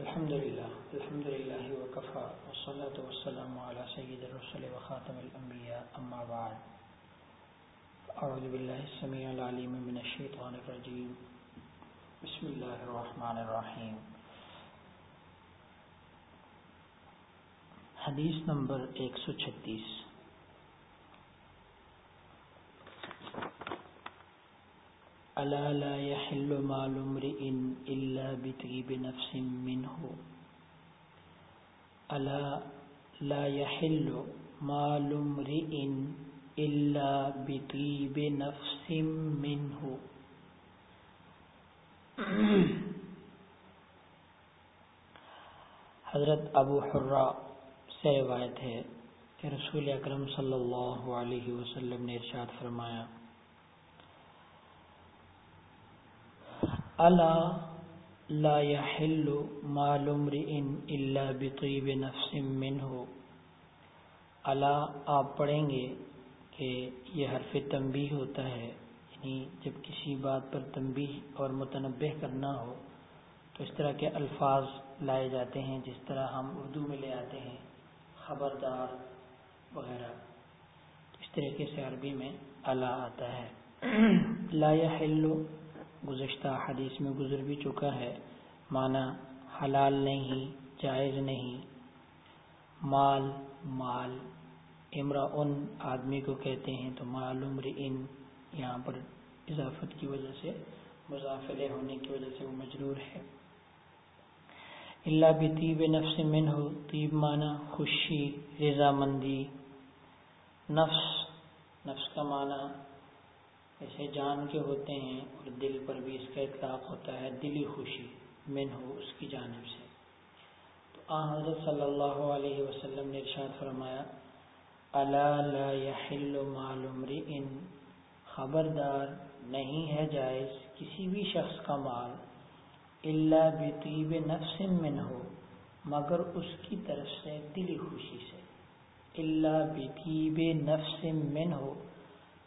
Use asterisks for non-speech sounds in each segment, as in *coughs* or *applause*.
الحمد لله الحمد لله وكفى، والصلاة والسلام على سيد الرسل وخاتم الأنبياء، أما بعد. أعوذ بالله السميع العليم من الشيطان الرجيم. بسم الله الرحمن الرحيم. حدیث نمبر 136 الا لا يحل مال امرئ الا بطيب نفس منه. الا لا يحل مال امرئ الا بطيب نفس منه. حضرت ابو حرا سے روایت ہے کہ رسول اکرم صلی اللہ علیہ وسلم نے ارشاد فرمایا الا لا يحل مال امرئ الا بطيب نفس منه. الا آپ پڑھیں گے کہ یہ حرف تنبیہ ہوتا ہے یعنی جب کسی بات پر تنبیہ اور متنبہ کرنا ہو، تو اس طرح کے الفاظ لائے جاتے ہیں جس طرح ہم اردو میں لے آتے ہیں، خبردار وغیرہ۔ اس طریقے سے عربی میں اللہ آتا ہے۔ *clears throat* لا يحل گزشتہ حدیث میں گزر بھی چکا ہے۔ معنی حلال نہیں، جائز نہیں۔ مال مال۔ امرا ان آدمی کو کہتے ہیں تو مال عمر ان یہاں پر اضافت کی وجہ سے، مضافلے ہونے کی وجہ سے وہ مجرور ہے۔ اللہ بھی طیب نفس من ہو طیب معنی خوشی، رضامندی۔ نفس نفس کا معنی ایسے جان کے ہوتے ہیں اور دل پر بھی اس کا اطلاق ہوتا ہے دلی خوشی من ہو اس کی جانب سے۔ تو آ حضرت صلی اللہ علیہ وسلم نے ارشاد فرمایا، الا لا يحل مال خبردار نہیں ہے جائز کسی بھی شخص کا مال، الا بطیب نفس من ہو مگر اس کی طرف سے دلی خوشی سے۔ الا بطیب نفس من ہو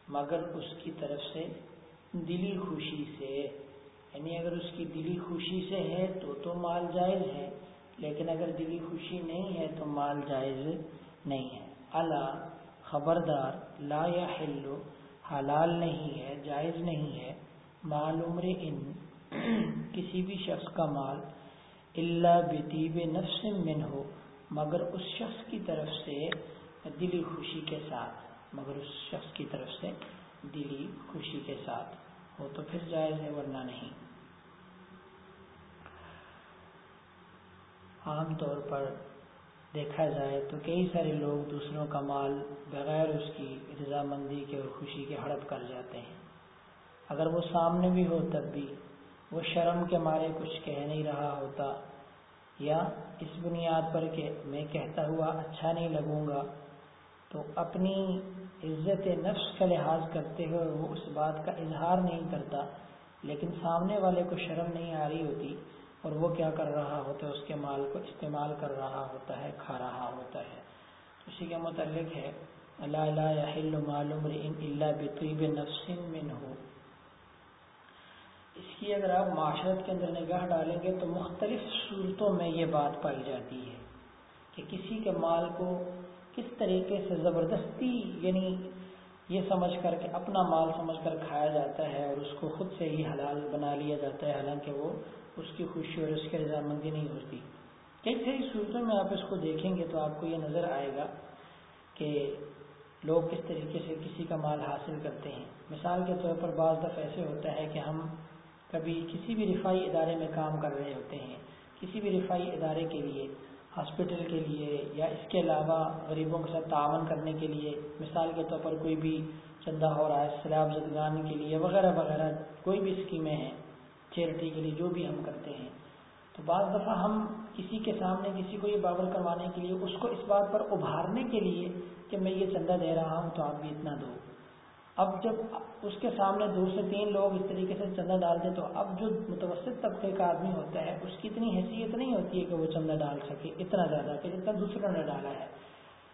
مگر اس کی طرف سے دلی خوشی سے یعنی اگر اس کی دلی خوشی سے ہے تو تو مال جائز ہے، لیکن اگر دلی خوشی نہیں ہے تو مال جائز نہیں ہے۔ اللہ خبردار، لا یا حلو حلال نہیں ہے، جائز نہیں ہے۔ مال عمر ان، کسی بھی شخص کا مال اللہ بطیب نفس من ہو مگر اس شخص کی طرف سے دلی خوشی کے ساتھ۔ مگر اس شخص کی طرف سے دلی خوشی کے ساتھ ہو تو پھر جائز ہے ورنہ نہیں۔ عام طور پر دیکھا جائے تو کئی سارے لوگ دوسروں کا مال بغیر اس کی رضامندی کے اور خوشی کے ہڑپ کر جاتے ہیں۔ اگر وہ سامنے بھی ہو تب بھی وہ شرم کے مارے کچھ کہہ نہیں رہا ہوتا یا اس بنیاد پر کہ میں کہتا ہوا اچھا نہیں لگوں گا تو اپنی عزت نفس کا لحاظ کرتے ہوئے وہ اس بات کا اظہار نہیں کرتا، لیکن سامنے والے کو شرم نہیں آ رہی ہوتی اور وہ کیا کر رہا ہوتا ہے؟ اس کے مال کو استعمال کر رہا ہوتا ہے، کھا رہا ہوتا ہے۔ اسی کے متعلق ہے اللہ اللہ معلوم اللہ بطیب نفس من ہو اس کی اگر آپ معاشرت کے اندر نگاہ ڈالیں گے تو مختلف صورتوں میں یہ بات پائی جاتی ہے کہ کسی کے مال کو کس طریقے سے زبردستی یعنی یہ سمجھ کر کے اپنا مال سمجھ کر کھایا جاتا ہے اور اس کو خود سے ہی حلال بنا لیا جاتا ہے، حالانکہ وہ اس کی خوشی اور اس کی رضامندی نہیں ہوتی۔ کئی ساری صورتوں میں آپ اس کو دیکھیں گے تو آپ کو یہ نظر آئے گا کہ لوگ کس طریقے سے کسی کا مال حاصل کرتے ہیں۔ مثال کے طور پر بعض دفعہ ایسے ہوتا ہے کہ ہم کبھی کسی بھی رفائی ادارے میں کام کر رہے ہوتے ہیں، کسی بھی رفائی ادارے کے لیے۔ ہاسپٹل کے لیے یا اس کے علاوہ غریبوں کے ساتھ تعاون کرنے کے لیے، مثال کے طور پر کوئی بھی چندہ ہو رہا ہے، سیلاب زدگان کے لیے وغیرہ وغیرہ، کوئی بھی اسکیمیں ہیں، چیریٹی کے لیے جو بھی ہم کرتے ہیں۔ تو بعض دفعہ ہم کسی کے سامنے کسی کو یہ بابر کروانے کے لیے اس کو اس بات پر ابھارنے کے لیے کہ میں یہ چندہ دے رہا ہوں تو آپ بھی اتنا دو۔ اب جب اس کے سامنے دو سے تین لوگ اس طریقے سے چندہ ڈالتے تو اب جو متوسط طبقے کا آدمی ہوتا ہے، اس کی اتنی حیثیت نہیں ہوتی ہے کہ وہ چندہ ڈال سکے، اتنا زیادہ کہ جتنا دوسروں نے ڈالا ہے۔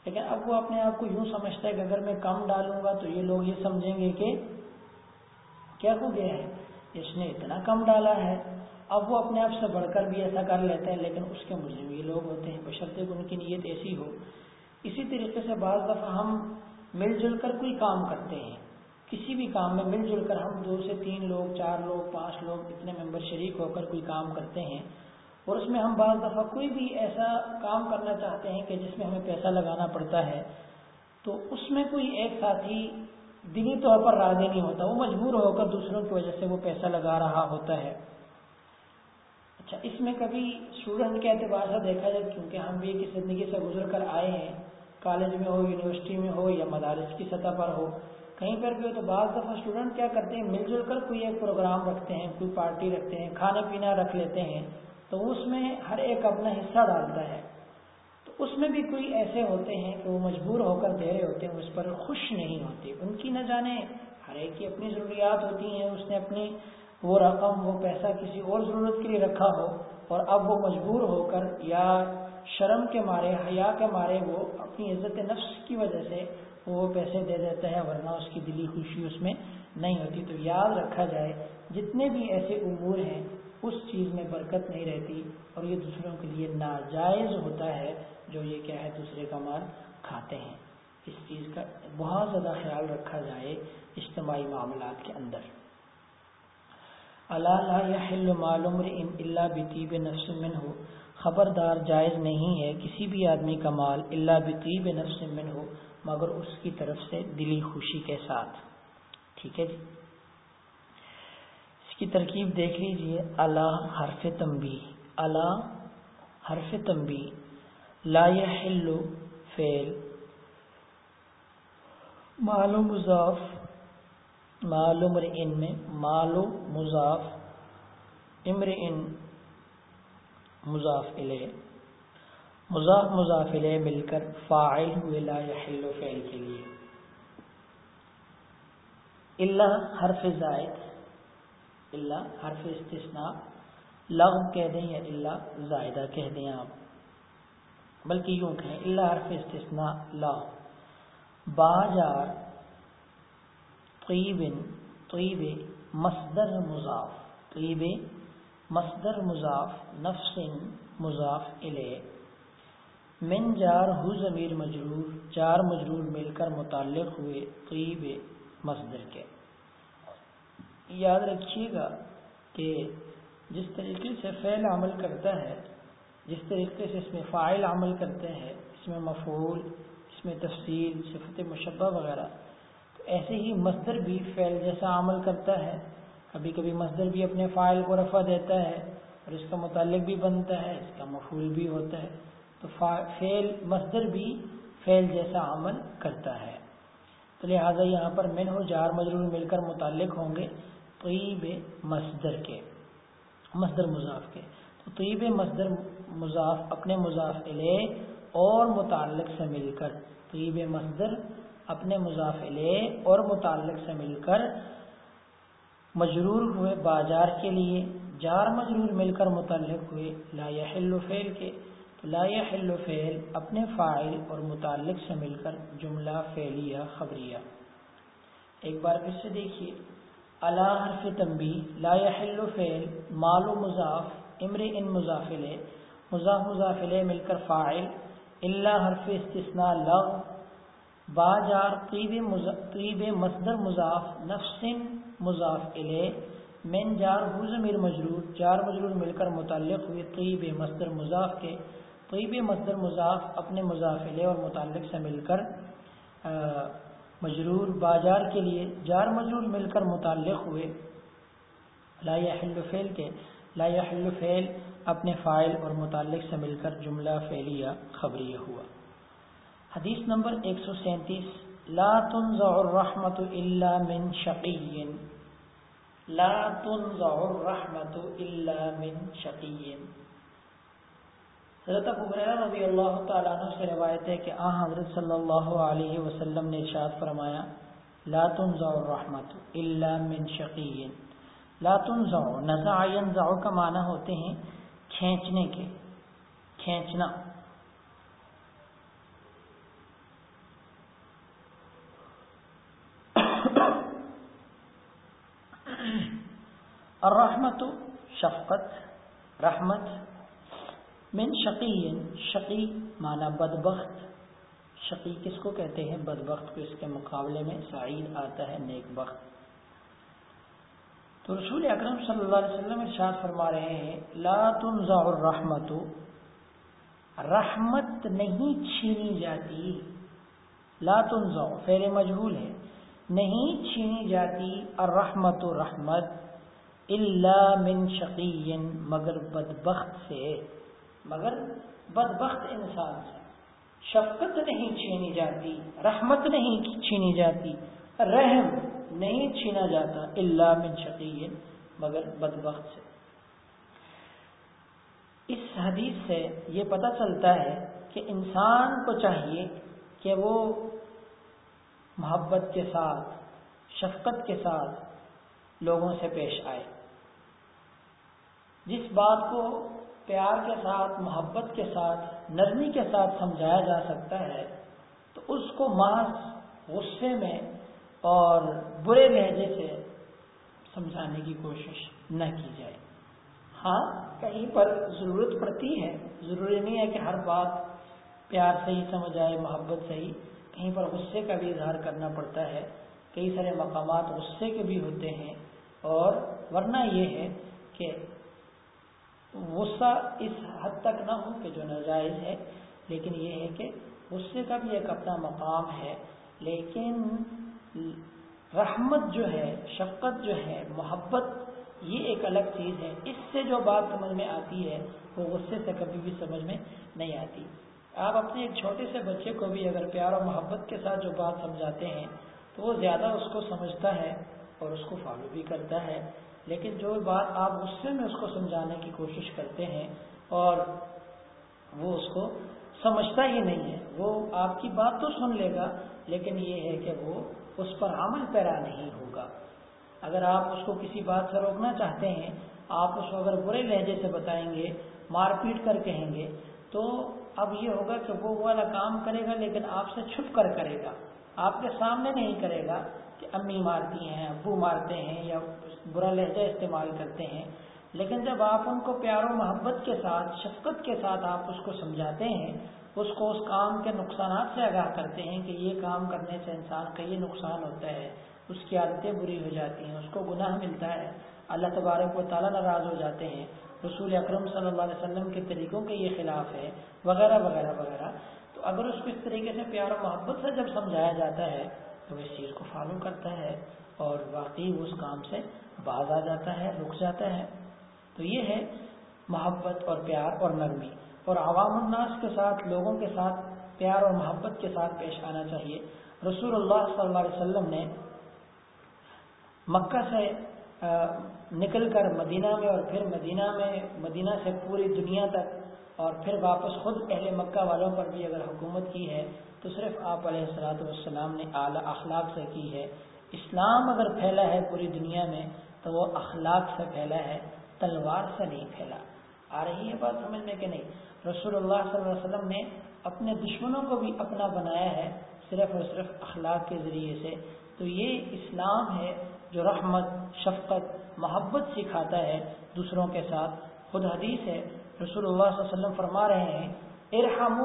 لیکن اب وہ اپنے آپ کو یوں سمجھتا ہے کہ اگر میں کم ڈالوں گا تو یہ لوگ یہ سمجھیں گے کہ کیا ہو گیا ہے، اس نے اتنا کم ڈالا ہے۔ اب وہ اپنے آپ سے بڑھ کر بھی ایسا کر لیتے ہیں لیکن اس کے مجرم یہ لوگ ہوتے ہیں، بشرطے ان کی نیت ایسی ہو۔ اسی طریقے سے بعض دفعہ ہم مل جل کر کوئی کام کرتے ہیں۔ کسی بھی کام میں مل جل کر ہم دو سے تین لوگ، چار لوگ، پانچ لوگ اتنے ممبر شریک ہو کر کوئی کام کرتے ہیں اور اس میں ہم بعض دفعہ کوئی بھی ایسا کام کرنا چاہتے ہیں کہ جس میں ہمیں پیسہ لگانا پڑتا ہے، تو اس میں کوئی ایک ساتھی دلی طور پر راضی نہیں ہوتا، وہ مجبور ہو کر دوسروں کی وجہ سے وہ پیسہ لگا رہا ہوتا ہے۔ اچھا اس میں کبھی اسٹوڈنٹ کے اعتبار سے دیکھا جائے، کیونکہ ہم بھی ایک زندگی سے گزر کر آئے ہیں، کالج میں ہو، یونیورسٹی میں ہو یا مدارس کی سطح پر ہو کہیں پر بھی ہو تو بعض دفعہ اسٹوڈنٹ کیا کرتے ہیں، مل جل کر کوئی ایک پروگرام رکھتے ہیں، کوئی پارٹی رکھتے ہیں، کھانا پینا رکھ لیتے ہیں، تو اس میں ہر ایک اپنا حصہ ڈالتا ہے۔ تو اس میں بھی کوئی ایسے ہوتے ہیں کہ وہ مجبور ہو کر دے رہے ہوتے ہیں، اس پر خوش نہیں ہوتے۔ ان کی نہ جانے، ہر ایک کی اپنی ضروریات ہوتی ہیں، اس نے اپنی وہ رقم، وہ پیسہ کسی اور ضرورت کے لیے رکھا ہو اور اب وہ مجبور ہو کر یا شرم کے مارے، حیا کے مارے وہ اپنی عزت نفس کی وجہ سے وہ پیسے دے دیتا ہے، ورنہ اس کی دلی خوشی اس میں نہیں ہوتی۔ تو یاد رکھا جائے، جتنے بھی ایسے امور ہیں، اس چیز میں برکت نہیں رہتی اور یہ دوسروں کے لیے ناجائز ہوتا ہے جو یہ کیا ہے، دوسرے کا مال کھاتے ہیں۔ اس چیز کا بہت زیادہ خیال رکھا جائے اجتماعی معاملات کے اندر۔ اللہ معلوم اللہ بطیب نفس من ہو خبردار جائز نہیں ہے کسی بھی آدمی کا مال اللہ بطیب نفس من ہو مگر اس کی طرف سے دلی خوشی کے ساتھ۔ ٹھیک ہے جی۔ اس کی ترکیب دیکھ لیجیے۔ اللہ حرف تمبی اللہ حرف تمبی لا يحل فعل۔ معلوم مضاف۔ معلوم ان میں۔ مالو مضاف۔ امر ان مضاف علیہ مضاف مضاف مل کر فاعل ہوئے لا یحل فعل کے لیے۔ اللہ حرف زائد اللہ حرف استثناء لغ کہہ دیں یا اللہ زائدہ کہہ دیں آپ۔ بلکہ یوں کہیں اللہ حرف استثناء، لا۔ باجار طیب طیب مصدر مضاف، طیب مصدر مضاف، نفس مضاف الیہ۔ من جار ہو ضمیر مجرور، چار مجرور مل کر متعلق ہوئے طیب مصدر کے۔ یاد رکھیے گا کہ جس طریقے سے فعل عمل کرتا ہے، جس طریقے سے اس میں فائل عمل کرتے ہیں، اس میں مفعول، اس میں تفصیل، صفت مشبہ وغیرہ، تو ایسے ہی مصدر بھی فعل جیسا عمل کرتا ہے۔ کبھی کبھی مصدر بھی اپنے فائل کو رفع دیتا ہے اور اس کا متعلق بھی بنتا ہے، اس کا مفعول بھی ہوتا ہے۔ تو فعل مصدر بھی فعل جیسا عمل کرتا ہے۔ تو لہٰذا یہاں پر من ہو جار مجرور مل کر متعلق ہوں گے طیب مصدر کے، مصدر مضاف کے۔ تو طیب مصدر مضاف اپنے مضاف علیہ اور متعلق سے مل کر، طیب مصدر اپنے مضاف علیہ اور متعلق سے مل کر مجرور ہوئے بازار کے لیے، جار مجرور مل کر متعلق ہوئے، لا یحل فعل کے۔ لا یحل فعل، اپنے فائل اور متعلق سے مل کر جملہ فعلیہ، خبریہ۔ ایک بار پھر سے دیکھیے۔ اللہ حرف تنبی لا یحل فعل، مال و مضاف، امر ان مضافل مضاف مضافل مل کر فائل اللہ حرف استثناء لغ، با جار، طیب طیب مصدر مضاف، نفس مضاف الیہ۔ من جار ہو ضمیر مجرور، جار مجرور مل کر متعلق ہوئے طیب مصدر مضاف کے۔ طیب مصدر مضاف اپنے مضاف الیہ اور متعلق سے مل کر مجرور بازار کے لیے جار مجرور مل کر متعلق ہوئے۔ لا یحل فعل کے، لا یحل فعل اپنے فائل اور متعلق سے مل کر جملہ فعلیہ خبریہ ہوا۔ حدیث نمبر ایک سو سینتیس، لا تنزع الرحمت الا من شقی۔ لا تنزع الرحمت الا من شقی۔ حضرت ابریرہ رضی اللہ تعالیٰ عنہ سے روایت ہے کہ آن حضرت صلی اللہ علیہ وسلم نے ارشاد فرمایا، لا تنزع الرحمت الا من شقی۔ لا تنزع، نزع ينزع کا معنی ہوتے ہیں کھینچنے کے، کھینچنا۔ *coughs* الرحمت شفقت، رحمت من شقی شقی معنی بدبخت. شقی کس کو کہتے ہیں؟ بدبخت کو اس کے مقابلے میں سعید آتا ہے، نیک بخت. تو رسول اکرم صلی اللہ علیہ وسلم ارشاد فرما رہے ہیں، لا تنزع الرحمت. رحمت نہیں چھینی جاتی. لا تنزع، فعل مجہول ہے. نہیں چھینی جاتی الرحمت، رحمت، الا من شقی، مگر بدبخت سے. مگر بدبخت انسان سے۔ شفقت نہیں چھینی جاتی، رحمت نہیں چھینی جاتی، رحم نہیں چھینا جاتا اللہ من شقی، مگر بدبخت سے۔ اس حدیث سے یہ پتہ چلتا ہے کہ انسان کو چاہیے کہ وہ محبت کے ساتھ، شفقت کے ساتھ لوگوں سے پیش آئے۔ جس بات کو پیار کے ساتھ، محبت کے ساتھ، نرمی کے ساتھ سمجھایا جا سکتا ہے، تو اس کو محض غصے میں اور برے لہجے سے سمجھانے کی کوشش نہ کی جائے۔ ہاں کہیں پر ضرورت پڑتی ہے، ضروری نہیں ہے کہ ہر بات پیار سے ہی سمجھ آئے، محبت سے ہی۔ کہیں پر غصے کا بھی اظہار کرنا پڑتا ہے۔ کئی سارے مقامات غصے کے بھی ہوتے ہیں۔ اور ورنہ یہ ہے کہ غصہ اس حد تک نہ ہو کہ جو ناجائز ہے، لیکن یہ ہے کہ غصے کا بھی ایک اپنا مقام ہے۔ لیکن رحمت جو ہے، شفقت جو ہے، محبت، یہ ایک الگ چیز ہے۔ اس سے جو بات سمجھ میں آتی ہے، وہ غصے سے کبھی بھی سمجھ میں نہیں آتی۔ آپ اپنے ایک چھوٹے سے بچے کو بھی اگر پیار اور محبت کے ساتھ جو بات سمجھاتے ہیں، تو وہ زیادہ اس کو سمجھتا ہے اور اس کو فالو بھی کرتا ہے۔ لیکن جو بات آپ غصے میں اس کو سمجھانے کی کوشش کرتے ہیں اور وہ اس کو سمجھتا ہی نہیں ہے، وہ آپ کی بات تو سن لے گا، لیکن یہ ہے کہ وہ اس پر عمل پیرا نہیں ہوگا۔ اگر آپ اس کو کسی بات سے روکنا چاہتے ہیں، آپ اس کو اگر برے لہجے سے بتائیں گے، مار پیٹ کر کہیں گے، تو اب یہ ہوگا کہ وہ والا کام کرے گا، لیکن آپ سے چھپ کر کرے گا۔ آپ کے سامنے نہیں کرے گا کہ امی مارتی ہیں، ابو مارتے ہیں یا برا لہجہ استعمال کرتے ہیں۔ لیکن جب آپ ان کو پیار و محبت کے ساتھ، شفقت کے ساتھ آپ اس کو سمجھاتے ہیں، اس کو اس کام کے نقصانات سے آگاہ کرتے ہیں کہ یہ کام کرنے سے انسان کا یہ نقصان ہوتا ہے، اس کی عادتیں بری ہو جاتی ہیں، اس کو گناہ ملتا ہے۔ اللہ تبارک و تعالیٰ ناراض ہو جاتے ہیں۔ رسول اکرم صلی اللہ علیہ وسلم کے طریقوں کے یہ خلاف ہے، وغیرہ وغیرہ وغیرہ۔ تو اگر اس کو اس طریقے سے پیار و محبت سے جب سمجھایا جاتا ہے، تو وہ اس چیز کو فالو کرتا ہے اور واقعی اس کام سے باز آ جاتا ہے، رک جاتا ہے۔ تو یہ ہے محبت اور پیار اور نرمی۔ اور عوام الناس کے ساتھ، لوگوں کے ساتھ پیار اور محبت کے ساتھ پیش آنا چاہیے۔ رسول اللہ صلی اللہ علیہ وسلم نے مکہ سے نکل کر مدینہ میں اور پھر مدینہ میں، مدینہ سے پوری دنیا تک اور پھر واپس خود اہل مکہ والوں پر بھی اگر حکومت کی ہے، تو صرف آپ علیہ السلاۃ والسلام نے اعلیٰ اخلاق سے کی ہے۔ اسلام اگر پھیلا ہے پوری دنیا میں، تو وہ اخلاق سے پھیلا ہے، تلوار سے نہیں پھیلا۔ آ رہی ہے بات سمجھنے کے نہیں۔ رسول اللہ صلی اللہ علیہ وسلم نے اپنے دشمنوں کو بھی اپنا بنایا ہے، صرف اور صرف اخلاق کے ذریعے سے۔ تو یہ اسلام ہے جو رحمت، شفقت، محبت سکھاتا ہے دوسروں کے ساتھ۔ خود حدیث ہے، رسول اللہ صلی اللہ علیہ وسلم فرما رہے ہیں ارحم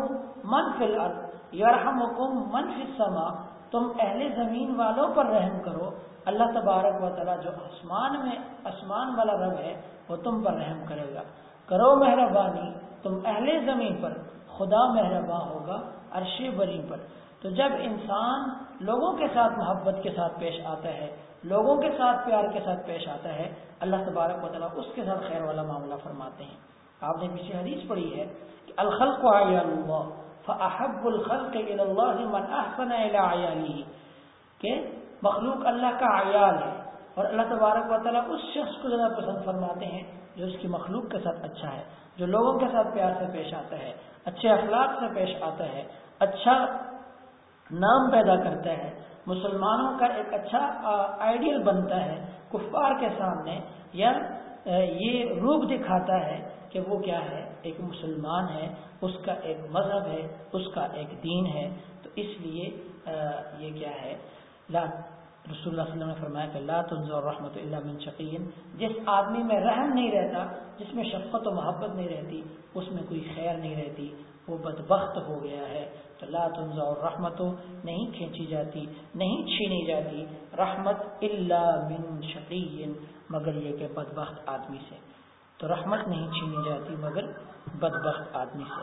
من فی الارض، یرحمکم من فی السماء، تم اہل زمین والوں پر رحم کرو۔ اللہ تبارک و تعالی جو آسمان میں، آسمان والا رب ہے، وہ تم پر رحم کرے گا۔ کرو مہربانی، تم اہل زمین پر، خدا مہربان ہوگا، عرش بری پر۔ تو جب انسان لوگوں کے ساتھ محبت کے ساتھ پیش آتا ہے لوگوں کے ساتھ پیار کے ساتھ پیش آتا ہے، اللہ تبارک و تعالیٰ اس کے ساتھ خیر والا معاملہ فرماتے ہیں۔ آپ نے پیچھے حدیث پڑھی ہے کہ الخلق اللہ، فاحب الخلق اللہ من احسن کہ مخلوق اللہ کا عیال ہے اور اللہ تبارک و تعالیٰ اس شخص کو زیادہ پسند فرماتے ہیں جو اس کی مخلوق کے ساتھ اچھا ہے، جو لوگوں کے ساتھ پیار سے پیش آتا ہے، اچھے اخلاق سے پیش آتا ہے اچھا نام پیدا کرتا ہے مسلمانوں کا ایک اچھا آئیڈیل بنتا ہے کفار کے سامنے، یا یہ روپ دکھاتا ہے کہ وہ کیا ہے، ایک مسلمان ہے، اس کا ایک مذہب ہے، اس کا ایک دین ہے، تو اس لیے یہ کیا ہے رسول اللہ علیہ وسلم نے فرمایا کہ لا تنظر رحمت اللہ من شقین جس آدمی میں رحم نہیں رہتا، جس میں شفقت و محبت نہیں رہتی، اس میں کوئی خیر نہیں رہتی، وہ بدبخت ہو گیا ہے تو لا تنظر نہیں کھینچی جاتی، نہیں چھینی جاتی، رحمت اللہ من شقین مگر یہ کہ بدبخت آدمی سے۔ تو رحمت نہیں چھینی جاتی، مگر بدبخت آدمی سے۔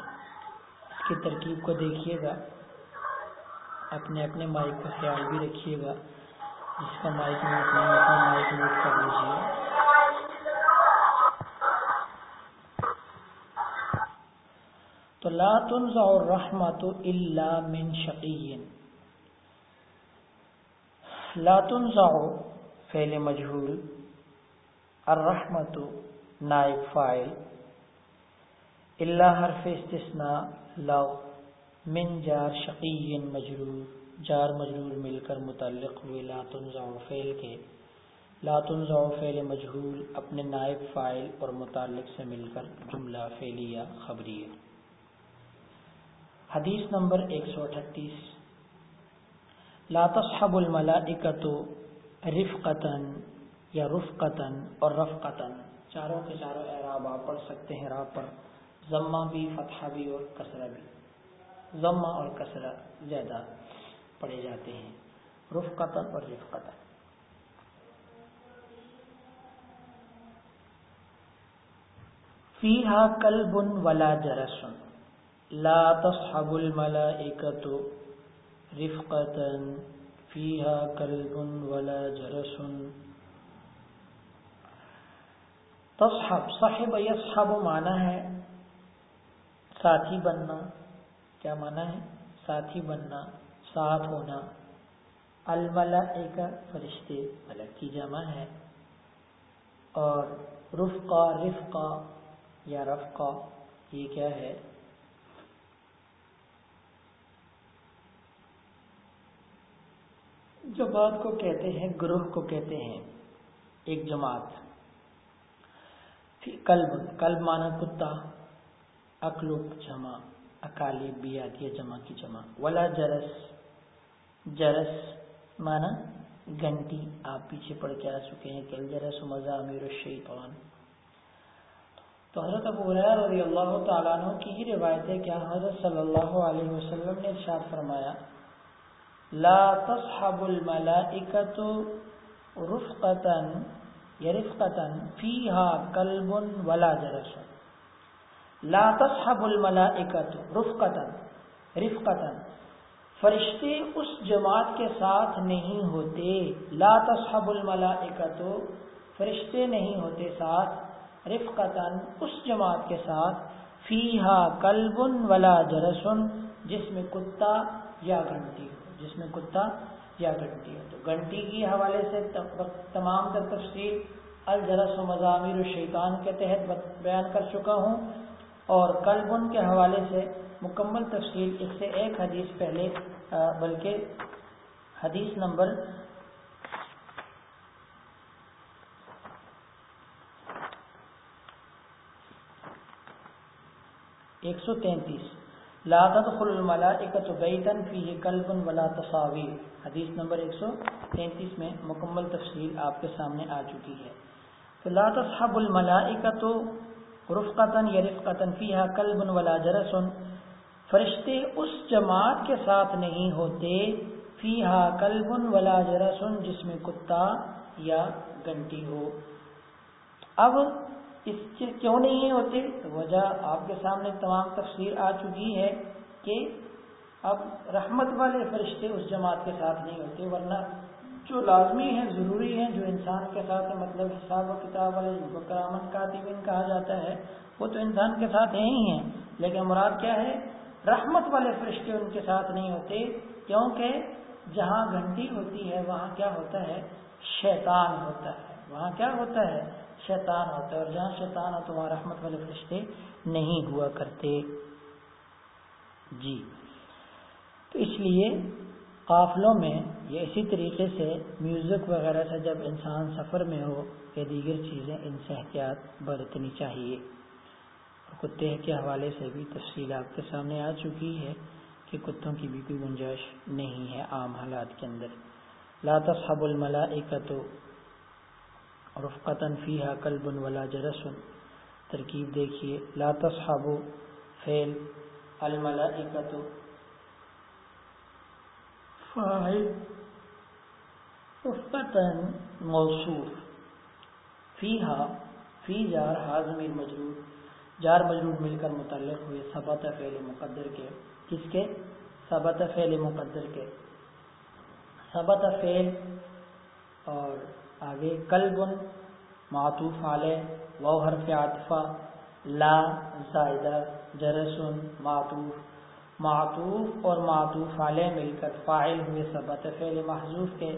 اس کی ترکیب کو دیکھیے گا۔ اپنے اپنے مائک کا خیال بھی رکھیے گا۔ جس کا مائک میوٹ نہیں اپنا مائک میوٹ کر لیجیے تو لا تنزع الرحمت الا من شقی لا تنزع فعل مجهول الرحمت نائب فائل اللہ حرف استثناء لو من جار شقی مجرور، جار مجرور مل کر متعلق ہوئے لا تنزع فعل کے. لا تنزع فعل مجہول اپنے نائب فائل اور متعلق سے مل کر جملہ فعلیہ، خبریہ. حدیث نمبر 138 لا تصحب الملائکت رفقتن یا رفقتن اور رفقتن چاروں کے چاروں اعراب آپ پڑھ سکتے ہیں راہ پر۔ ضمہ بھی، فتحہ بھی اور کسرہ بھی۔ ضمہ اور کسرہ زیادہ پڑے جاتے ہیں۔ رف قطر اور رف قطر فیہا کلب ولا جرسن لا تصحب الملائکة رفقتا فیہا کلب ولا جرسن تصحب صحب یصحب معنی ہے ساتھی بننا. کیا مانا ہے؟ ساتھی بننا، ساتھ ہونا. الملائکہ، فرشتے ملک کی جمع ہے اور رفقا رفقا یا رفقا، یہ کیا ہے؟ جماعت کو کہتے ہیں، گروہ کو کہتے ہیں، ایک جماعت۔ کلب کلب مانا کتا اکلوب جمع اکالی بھی آتی ہے جمع کی جمع۔ ولا جرس جرس مانا گھنٹی، آپ پیچھے پڑھ کے آ چکے ہیں کل جرس مزہ امیر الشیطان۔ تو حضرت ابو رضی اللہ تعالیٰ عنہ کی ہی روایت ہے کہ حضرت صلی اللہ علیہ وسلم نے ارشاد فرمایا لا تصحب الملائکت رفقتا یا رفقتا، فیہا قلب ولا جرس لا تصحب الملائکت رفقتا رفقتا. فرشتے اس جماعت کے ساتھ نہیں ہوتے. لا تصحب الملائکت فرشتے نہیں ہوتے ساتھ، رفقتا اس جماعت کے ساتھ. فیہا کلب ولا جرسن جس میں کتا یا گھنٹی ہو. جس میں کتا یا گھنٹی ہو۔ تو گھنٹی کی حوالے سے تمام تر تفصیل الجرس و مضامیر الشیطان کے تحت بیان کر چکا ہوں۔ اور کلبن کے حوالے سے مکمل تفصیل اس سے ایک حدیث پہلے بلکہ حدیث نمبر ایک سو تینتیس۔ لادت خل الملائکت بیتن فی کلب ولا تصاویر۔ حدیث نمبر ایک سو تینتیس میں مکمل تفصیل آپ کے سامنے آ چکی ہے۔ تو لا تصحب الملائکت رفقتاً یا رفقتاً فیہا کلب ولا جرسن فرشتے اس جماعت کے ساتھ نہیں ہوتے، فیہا کلب ولا جرسن جس میں کتا یا گنٹی ہو۔ اب اس سے کیوں نہیں ہوتے وجہ آپ کے سامنے تمام تفسیر آ چکی ہے کہ اب رحمت والے فرشتے اس جماعت کے ساتھ نہیں ہوتے، ورنہ جو لازمی ہیں، ضروری ہیں، جو انسان کے ساتھ مطلب حساب و کتاب والے بکرامن کاتبین کہا جاتا ہے، وہ تو انسان کے ساتھ ہیں ہی ہیں۔ لیکن مراد کیا ہے؟ رحمت والے فرشتے ان کے ساتھ نہیں ہوتے، کیونکہ جہاں گھنٹی ہوتی ہے، وہاں کیا ہوتا ہے؟ شیطان ہوتا ہے۔ وہاں کیا ہوتا ہے؟ شیطان ہوتا ہے اور جہاں شیطان ہو تو وہاں رحمت والے فرشتے نہیں ہوا کرتے۔ جی۔ تو اس لیے قافلوں میں یا اسی طریقے سے میوزک وغیرہ سے جب انسان سفر میں ہو یا دیگر چیزیں، ان سے احتیاط برتنی چاہیے۔ کتے کے حوالے سے بھی تفصیل آپ کے سامنے آ چکی ہے کہ کتوں کی بھی کوئی گنجائش نہیں ہے عام حالات کے اندر۔ لا تصحب الملائکت رفقتا فیہا قلب ولا جرس. ترکیب دیکھیے. لا تصحب فعل. الملائکت فاعل. رفقتا موصوف. فیہا. فی جار حاضمیر مجرور. جار مجرور مل کر متعلق ہوئے ثبت فعل مقدر کے. کس کے؟ ثبت فعل مقدر کے. ثبت فعل اور آگے قلب معطوف علیہ و حرف عطفہ لا زائدہ جرسن معطوف معطوف اور معطوف علیہ مل کر فائل ہوئے ثبت فعل محضوف کے۔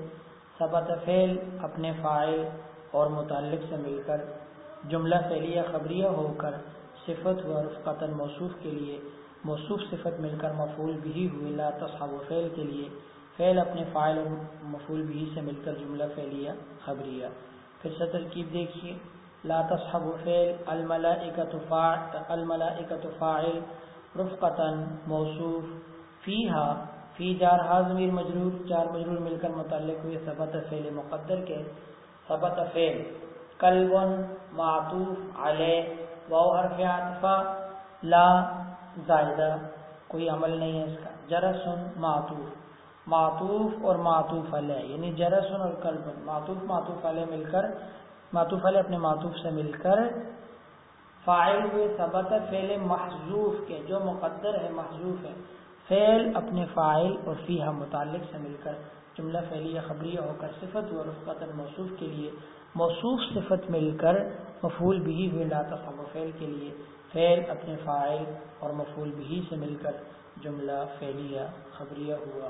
ثبت فعل اپنے فائل اور متعلق سے مل کر جملہ فعلیہ خبریہ ہو کر صفت و عرف قطن موصوف کے لیے، موصوف صفت مل کر مفعول بھی ہوئے لا تصحب و فعل کے لیے۔ فعل اپنے فائل اور مفعول بھی سے مل کر جملہ فعلیہ، خبریہ۔ پھر سے ترکیب دیکھیے۔ لا تصحب فعل الملائکت فاعل الملائکت فاعل رفقتا موصوف۔ فیہا، فی جار حاضمیر مجرور، جار مجرور مل کر متعلق ہوئے ثبت فعل مقدر کے ثبت فعل۔ قلب معطوف علیہ واؤ حرف عطفہ لا زائدہ۔ کوئی عمل نہیں ہے اس کا۔ جرسن معطوف۔ معطوف اور معطوف علیہ یعنی جرسن اور قلب، معطوف معطوف علیہ مل کر، معطوف علیہ اپنے معطوف سے مل کر فائل ہوئے ثبت فعل محضوف کے، جو مقدر ہے محضوف ہے، فعل اپنے فائل اور فیحہ متعلق سے مل کر، جملہ فعلیہ خبریہ ہو کر صفت و رفقت موصوف کے لیے، موصوف صفت مل کر مفول بھی ہوئے لا تصحب فعل کے لیے فعل اپنے فائل اور مفول بھی سے مل کر، جملہ فعلیہ خبریہ ہوا۔